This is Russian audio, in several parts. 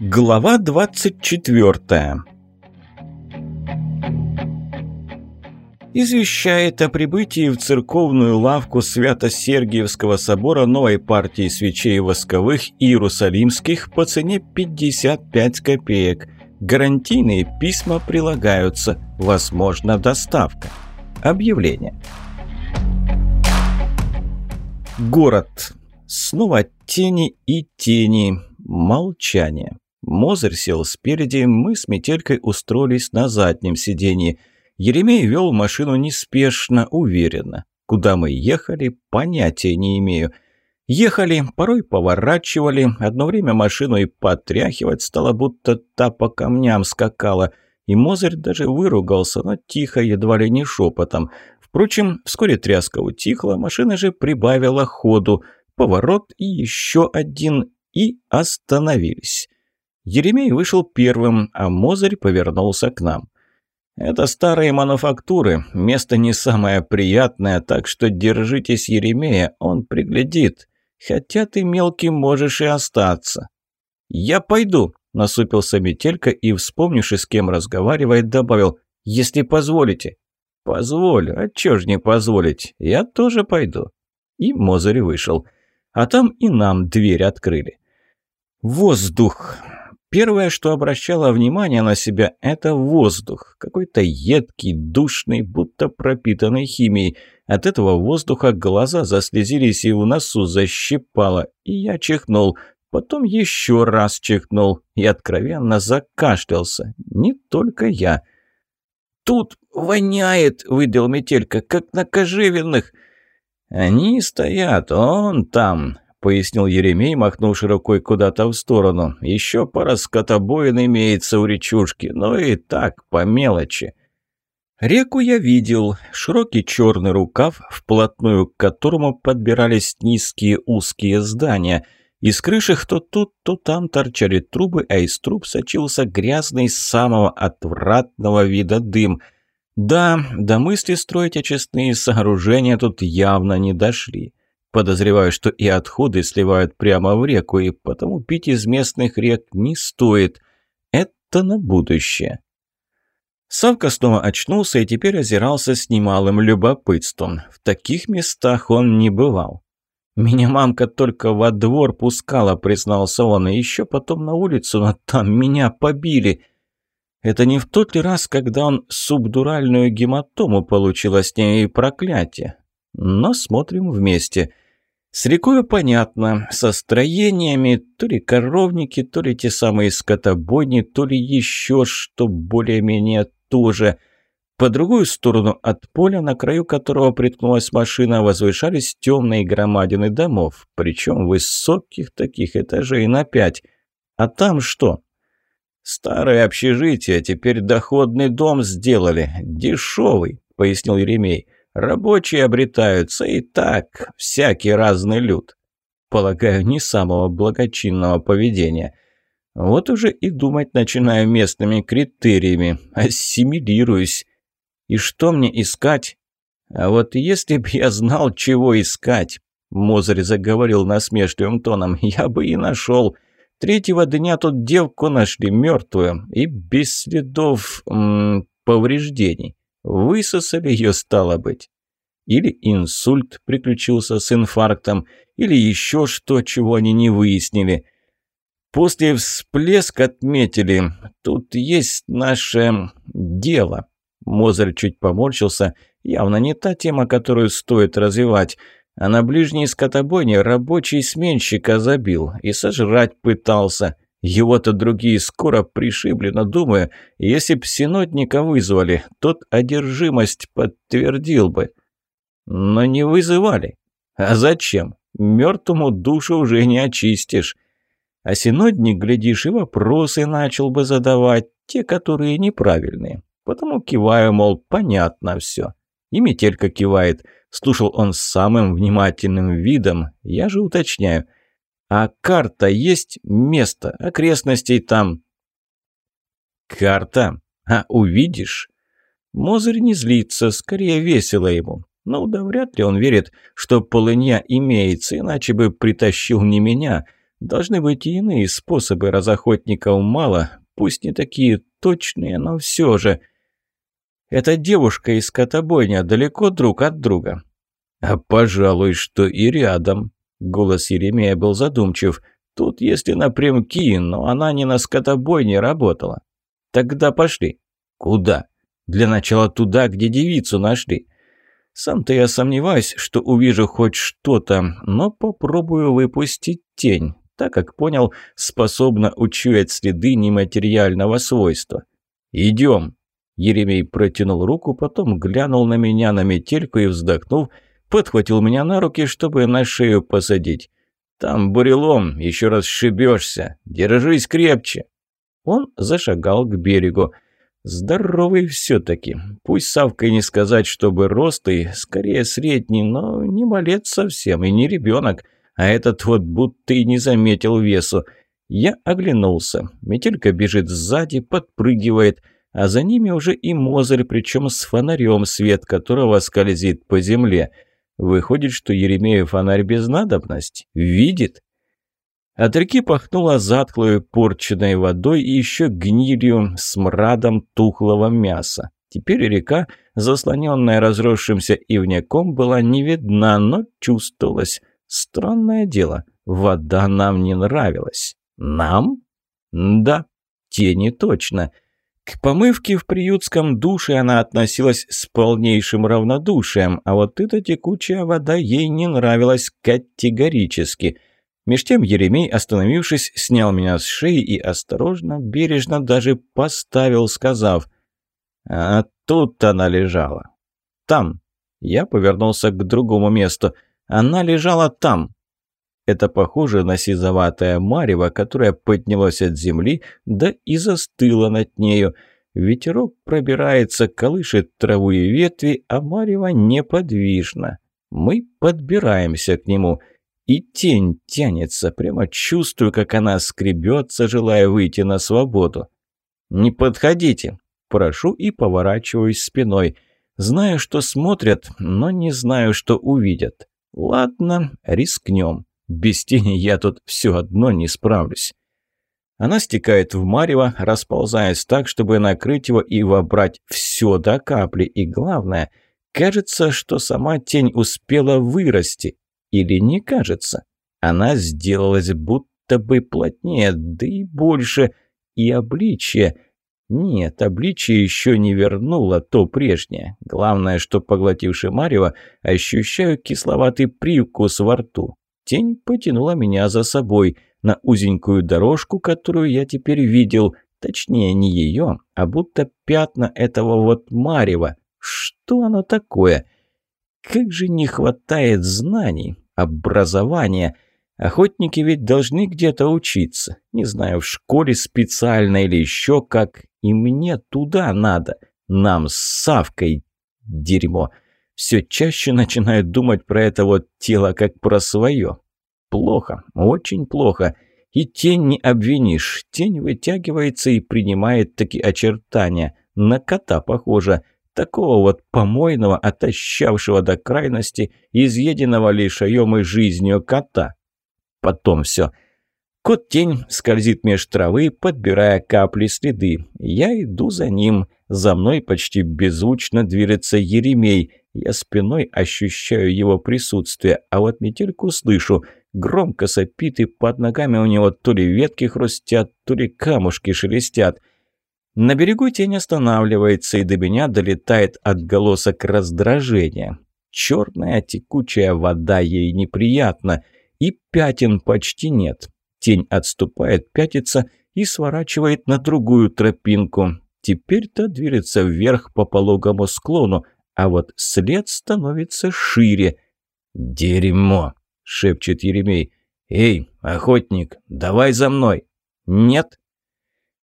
Глава 24 Извещает о прибытии в церковную лавку Свято-Сергиевского собора новой партии свечей восковых иерусалимских по цене 55 копеек. Гарантийные письма прилагаются. Возможно, доставка. Объявление. Город. Снова тени и тени. Молчание. Мозырь сел спереди, мы с Метелькой устроились на заднем сиденье. Еремей вел машину неспешно, уверенно. Куда мы ехали, понятия не имею. Ехали, порой поворачивали, одно время машину и потряхивать стало, будто та по камням скакала. И Мозырь даже выругался, но тихо, едва ли не шепотом. Впрочем, вскоре тряска утихла, машина же прибавила ходу. Поворот и еще один, и остановились. Еремей вышел первым, а Мозырь повернулся к нам. «Это старые мануфактуры, место не самое приятное, так что держитесь Еремея, он приглядит. Хотя ты мелкий можешь и остаться». «Я пойду», – насупился Метелька и, вспомнивши, с кем разговаривает, добавил «если позволите». «Позволю, а чё ж не позволить, я тоже пойду». И Мозырь вышел. А там и нам дверь открыли. Воздух. Первое, что обращало внимание на себя, это воздух. Какой-то едкий, душный, будто пропитанный химией. От этого воздуха глаза заслезились и в носу защипало. И я чихнул. Потом еще раз чихнул и откровенно закашлялся. Не только я. «Тут воняет!» – выдал Метелька, – «как на кожевенных!» «Они стоят, он там!» пояснил Еремей, махнув рукой куда-то в сторону. «Еще пара скотобоин имеется у речушки, но и так, по мелочи». Реку я видел, широкий черный рукав, вплотную к которому подбирались низкие узкие здания. Из крыши то тут, то там торчали трубы, а из труб сочился грязный самого отвратного вида дым. Да, до мысли строить очистные сооружения тут явно не дошли. Подозреваю, что и отходы сливают прямо в реку, и потому пить из местных рек не стоит. Это на будущее. Савка снова очнулся и теперь озирался с немалым любопытством. В таких местах он не бывал. «Меня мамка только во двор пускала», — признался он, «и еще потом на улицу, но там меня побили». Это не в тот ли раз, когда он субдуральную гематому получил, а с ней проклятие? Но смотрим вместе. С рекой понятно, со строениями, то ли коровники, то ли те самые скотобойни, то ли еще что более-менее тоже. По другую сторону от поля, на краю которого приткнулась машина, возвышались темные громадины домов, причем высоких таких этажей на пять. А там что? «Старое общежитие, теперь доходный дом сделали, дешевый», — пояснил Еремей. Рабочие обретаются и так, всякий разный люд. Полагаю, не самого благочинного поведения. Вот уже и думать начинаю местными критериями, ассимилируюсь. И что мне искать? А вот если б я знал, чего искать, Мозырь заговорил насмешливым тоном, я бы и нашел. Третьего дня тут девку нашли мертвую и без следов м -м, повреждений. Высосали ее, стало быть. Или инсульт приключился с инфарктом, или еще что, чего они не выяснили. После всплеск отметили, тут есть наше дело. Мозер чуть поморщился, явно не та тема, которую стоит развивать. А на ближней скотобойне рабочий сменщика забил и сожрать пытался. Его-то другие скоро пришибли, но, думаю, если б синодника вызвали, тот одержимость подтвердил бы. Но не вызывали. А зачем? Мертвому душу уже не очистишь. А синодник, глядишь, и вопросы начал бы задавать, те, которые неправильные. Потому киваю, мол, понятно все. И метелька кивает. Слушал он с самым внимательным видом. Я же уточняю – а карта есть место, окрестностей там. Карта? А увидишь? Мозырь не злится, скорее весело ему. Ну да вряд ли он верит, что полынья имеется, иначе бы притащил не меня. Должны быть и иные способы, раз охотников мало, пусть не такие точные, но все же. Эта девушка из котобойня далеко друг от друга. А пожалуй, что и рядом. Голос Еремея был задумчив. Тут, если напрямки, но она не на скотобойне работала. Тогда пошли. Куда? Для начала туда, где девицу нашли. Сам-то я сомневаюсь, что увижу хоть что-то, но попробую выпустить тень, так как понял, способна учуять следы нематериального свойства. «Идем!» Еремей протянул руку, потом глянул на меня на метельку и, вздохнув, подхватил меня на руки, чтобы на шею посадить. «Там бурелом, еще раз шибешься. Держись крепче!» Он зашагал к берегу. Здоровый все-таки. Пусть Савка и не сказать, чтобы ростый, скорее средний, но не малец совсем и не ребенок. А этот вот будто и не заметил весу. Я оглянулся. Метелька бежит сзади, подпрыгивает, а за ними уже и Мозырь, причем с фонарем, свет которого скользит по земле. Выходит, что Еремею фонарь без надобности. Видит. От реки пахнуло затклой порченной водой и еще гнилью, смрадом тухлого мяса. Теперь река, заслоненная разросшимся ивняком, была не видна, но чувствовалась. Странное дело, вода нам не нравилась. Нам? Да, тени точно. К помывке в приютском душе она относилась с полнейшим равнодушием, а вот эта текучая вода ей не нравилась категорически – Меж тем Еремей, остановившись, снял меня с шеи и осторожно, бережно даже поставил, сказав «А тут она лежала». «Там». Я повернулся к другому месту. «Она лежала там». Это похоже на сизоватое марево, которое поднялось от земли, да и застыло над нею. Ветерок пробирается, колышет траву и ветви, а марево неподвижно. Мы подбираемся к нему – и тень тянется, прямо чувствую, как она скребется, желая выйти на свободу. «Не подходите!» Прошу и поворачиваюсь спиной. Знаю, что смотрят, но не знаю, что увидят. Ладно, рискнем. Без тени я тут все одно не справлюсь. Она стекает в марево, расползаясь так, чтобы накрыть его и вобрать все до капли. И главное, кажется, что сама тень успела вырасти. Или не кажется? Она сделалась будто бы плотнее, да и больше. И обличье... Нет, обличие еще не вернуло то прежнее. Главное, что, поглотивши Марева, ощущаю кисловатый привкус во рту. Тень потянула меня за собой на узенькую дорожку, которую я теперь видел. Точнее, не ее, а будто пятна этого вот Марева. Что оно такое? Как же не хватает знаний образования. Охотники ведь должны где-то учиться. Не знаю, в школе специально или еще как. И мне туда надо. Нам с Савкой. Дерьмо. Все чаще начинаю думать про это вот тело как про свое. Плохо, очень плохо. И тень не обвинишь. Тень вытягивается и принимает такие очертания. На кота похоже такого вот помойного, отощавшего до крайности, изъеденного лишаем и жизнью кота. Потом все. Кот-тень скользит меж травы, подбирая капли следы. Я иду за ним. За мной почти беззвучно движется Еремей. Я спиной ощущаю его присутствие, а вот метельку слышу. Громко сопит, и под ногами у него то ли ветки хрустят, то ли камушки шелестят – на берегу тень останавливается, и до меня долетает отголосок раздражения. Черная текучая вода ей неприятна, и пятен почти нет. Тень отступает, пятится и сворачивает на другую тропинку. Теперь-то движется вверх по пологому склону, а вот след становится шире. «Дерьмо!» — шепчет Еремей. «Эй, охотник, давай за мной!» «Нет!»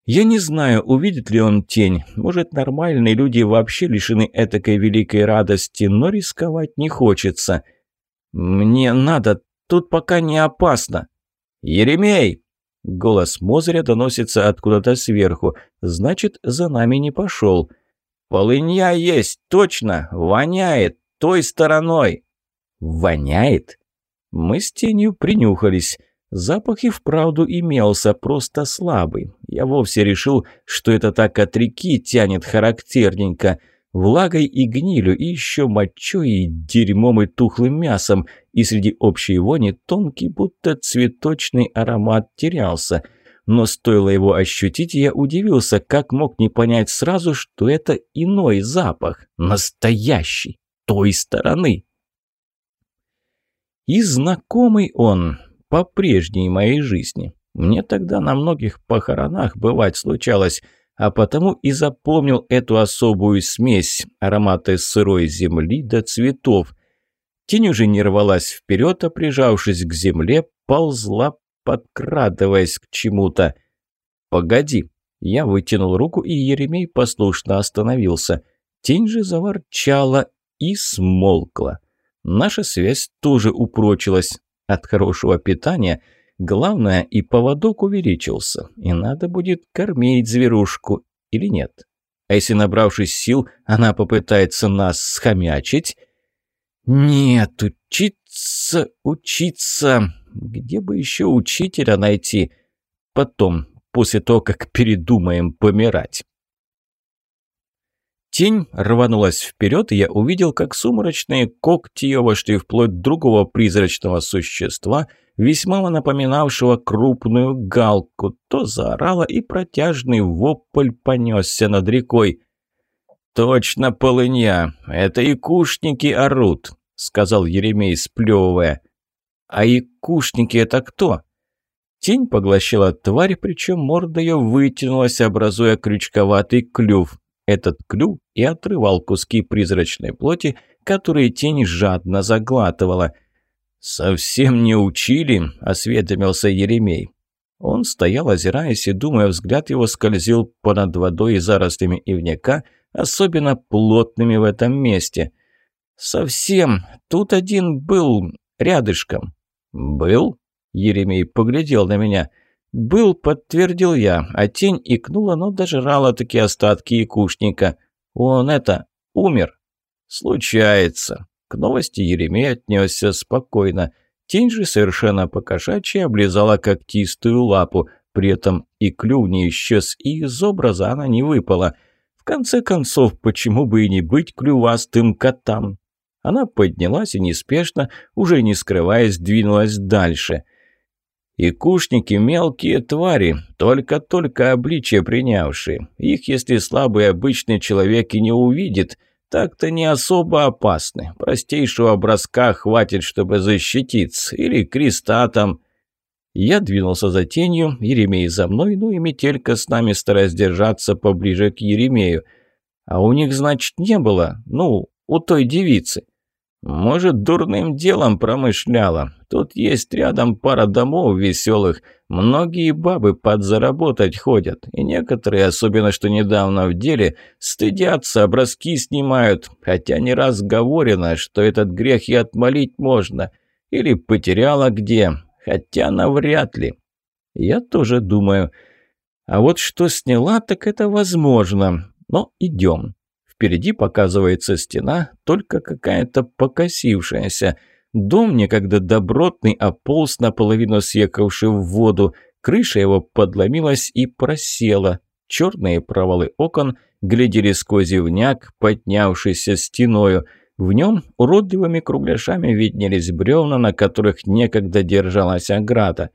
Я не знаю, увидит ли он тень. Может, нормальные люди вообще лишены этакой великой радости, но рисковать не хочется. Мне надо, тут пока не опасно. Еремей! Голос Мозыря доносится откуда-то сверху. Значит, за нами не пошел. «Полынья есть, точно! Воняет! той стороной!» «Воняет?» Мы с тенью принюхались. Запах и вправду имелся, просто слабый. Я вовсе решил, что это так от реки тянет характерненько. Влагой и гнилью, и еще мочой, и дерьмом, и тухлым мясом. И среди общей вони тонкий, будто цветочный аромат терялся. Но стоило его ощутить, я удивился, как мог не понять сразу, что это иной запах. Настоящий. Той стороны. И знакомый он по прежней моей жизни. Мне тогда на многих похоронах бывать случалось, а потому и запомнил эту особую смесь аромата сырой земли до цветов. Тень уже не рвалась вперед, а прижавшись к земле, ползла, подкрадываясь к чему-то. «Погоди!» Я вытянул руку, и Еремей послушно остановился. Тень же заворчала и смолкла. Наша связь тоже упрочилась. От хорошего питания главное и поводок увеличился, и надо будет кормить зверушку или нет. А если, набравшись сил, она попытается нас схомячить? Нет, учиться, учиться. Где бы еще учителя найти? Потом, после того, как передумаем помирать. Тень рванулась вперед, и я увидел, как сумрачные когти ее вошли вплоть другого призрачного существа, весьма напоминавшего крупную галку. То заорала, и протяжный вопль понесся над рекой. «Точно полынья! Это и кушники орут!» — сказал Еремей, сплевывая. «А и кушники это кто?» Тень поглощала тварь, причем морда ее вытянулась, образуя крючковатый клюв. Этот клюв и отрывал куски призрачной плоти, которые тень жадно заглатывала. «Совсем не учили?» – осведомился Еремей. Он стоял, озираясь, и, думая, взгляд его скользил понад водой и зарослями ивняка, особенно плотными в этом месте. «Совсем. Тут один был рядышком». «Был?» – Еремей поглядел на меня. «Был», — подтвердил я, а тень икнула, но дожрала такие остатки якушника. «Он это, умер». «Случается». К новости Еремей отнесся спокойно. Тень же совершенно покошачьи облизала когтистую лапу, при этом и клюв не исчез, и из образа она не выпала. В конце концов, почему бы и не быть клювастым котам? Она поднялась и неспешно, уже не скрываясь, двинулась дальше — и кушники – мелкие твари, только-только обличие принявшие. Их, если слабый обычный человек и не увидит, так-то не особо опасны. Простейшего броска хватит, чтобы защититься. Или креста там. Я двинулся за тенью, Еремей за мной, ну и метелька с нами, стараясь держаться поближе к Еремею. А у них, значит, не было, ну, у той девицы. Может, дурным делом промышляла. Тут есть рядом пара домов веселых. Многие бабы подзаработать ходят. И некоторые, особенно что недавно в деле, стыдятся, образки снимают. Хотя не раз говорено, что этот грех и отмолить можно. Или потеряла где. Хотя навряд ли. Я тоже думаю. А вот что сняла, так это возможно. Но идем. Впереди показывается стена, только какая-то покосившаяся. Дом некогда добротный, а полз наполовину съехавший в воду. Крыша его подломилась и просела. Черные провалы окон глядели сквозь ивняк, поднявшийся стеною. В нем уродливыми кругляшами виднелись бревна, на которых некогда держалась ограда.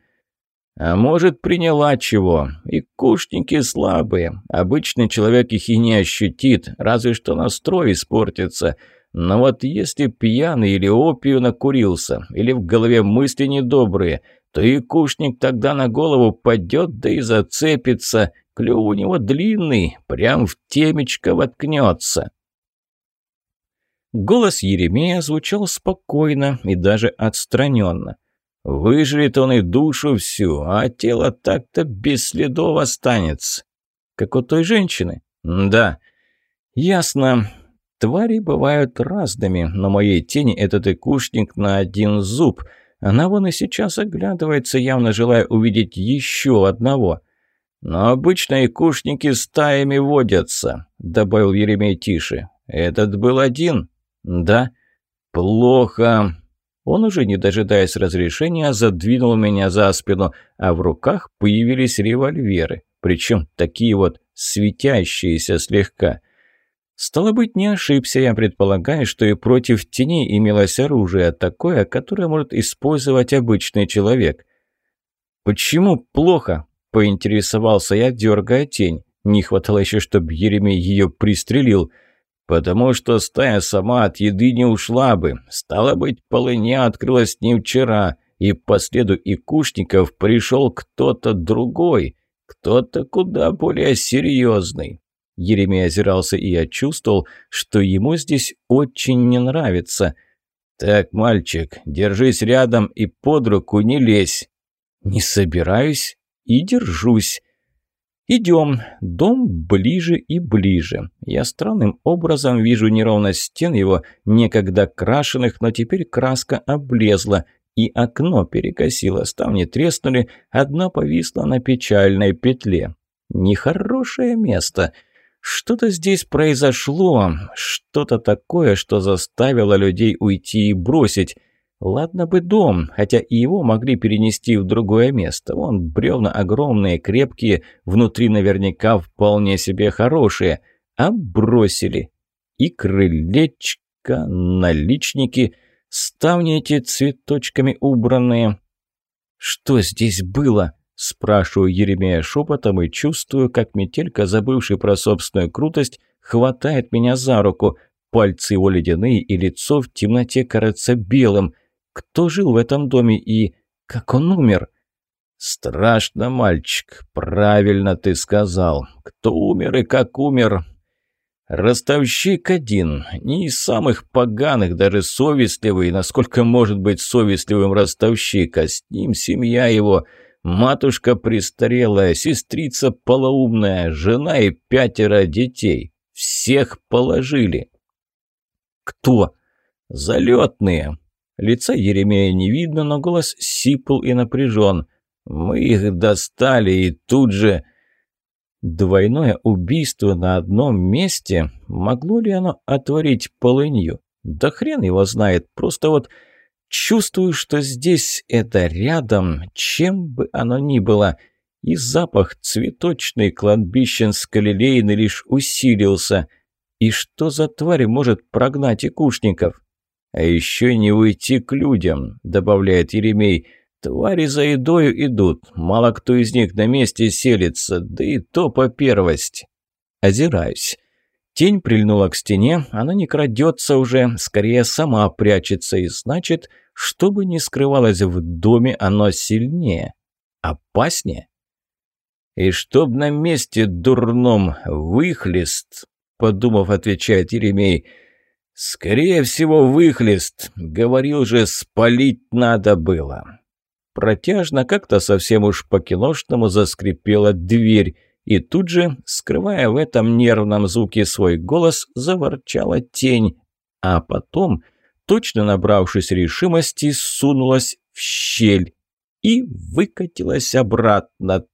А может, приняла чего. И кушники слабые. Обычный человек их и не ощутит, разве что настрой испортится. Но вот если пьяный или опию накурился, или в голове мысли недобрые, то и кушник тогда на голову падет, да и зацепится. Клюв у него длинный, прям в темечко воткнется. Голос Еремея звучал спокойно и даже отстраненно. Выжрет он и душу всю, а тело так-то без следов останется. Как у той женщины? Да. Ясно. Твари бывают разными, но моей тени этот икушник на один зуб. Она вон и сейчас оглядывается, явно желая увидеть еще одного. Но обычно икушники стаями водятся, добавил Еремей тише. Этот был один? Да. «Плохо!» Он уже, не дожидаясь разрешения, задвинул меня за спину, а в руках появились револьверы, причем такие вот светящиеся слегка. Стало быть, не ошибся я, предполагая, что и против теней имелось оружие, такое, которое может использовать обычный человек. «Почему плохо?» – поинтересовался я, дергая тень. Не хватало еще, чтобы Еремей ее пристрелил – «Потому что стая сама от еды не ушла бы. Стало быть, полыня открылась не вчера, и по следу икушников пришел кто-то другой, кто-то куда более серьезный». Еремей озирался, и я чувствовал, что ему здесь очень не нравится. «Так, мальчик, держись рядом и под руку не лезь». «Не собираюсь и держусь». Идем. Дом ближе и ближе. Я странным образом вижу неровность стен его, некогда крашеных, но теперь краска облезла, и окно перекосило, ставни треснули, одно повисло на печальной петле. Нехорошее место. Что-то здесь произошло, что-то такое, что заставило людей уйти и бросить. Ладно бы дом, хотя и его могли перенести в другое место. Вон бревна огромные, крепкие, внутри наверняка вполне себе хорошие. А бросили. И крылечко, наличники, ставни эти цветочками убранные. «Что здесь было?» – спрашиваю Еремея шепотом и чувствую, как метелька, забывший про собственную крутость, хватает меня за руку. Пальцы его ледяные и лицо в темноте кажется белым – кто жил в этом доме и как он умер? Страшно, мальчик, правильно ты сказал. Кто умер и как умер? Ростовщик один, не из самых поганых, даже совестливый, насколько может быть совестливым ростовщик, а с ним семья его, матушка престарелая, сестрица полоумная, жена и пятеро детей. Всех положили. Кто? Залетные. Лица Еремея не видно, но голос сипл и напряжен. «Мы их достали, и тут же...» Двойное убийство на одном месте? Могло ли оно отворить полынью? Да хрен его знает, просто вот чувствую, что здесь это рядом, чем бы оно ни было. И запах цветочный, кладбищенско-лилейный лишь усилился. И что за тварь может прогнать икушников? «А еще не уйти к людям», – добавляет Еремей. «Твари за едою идут, мало кто из них на месте селится, да и то по первости». Озираюсь. Тень прильнула к стене, она не крадется уже, скорее сама прячется, и значит, что бы ни скрывалось в доме, оно сильнее, опаснее. «И чтоб на месте дурном выхлест», — подумав, отвечает Еремей, — «Скорее всего, выхлест. Говорил же, спалить надо было». Протяжно, как-то совсем уж по-киношному заскрипела дверь, и тут же, скрывая в этом нервном звуке свой голос, заворчала тень, а потом, точно набравшись решимости, сунулась в щель и выкатилась обратно.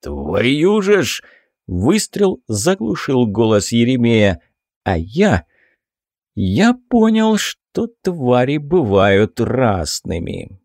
«Твою же ж!» Выстрел заглушил голос Еремея, а я я понял, что твари бывают разными.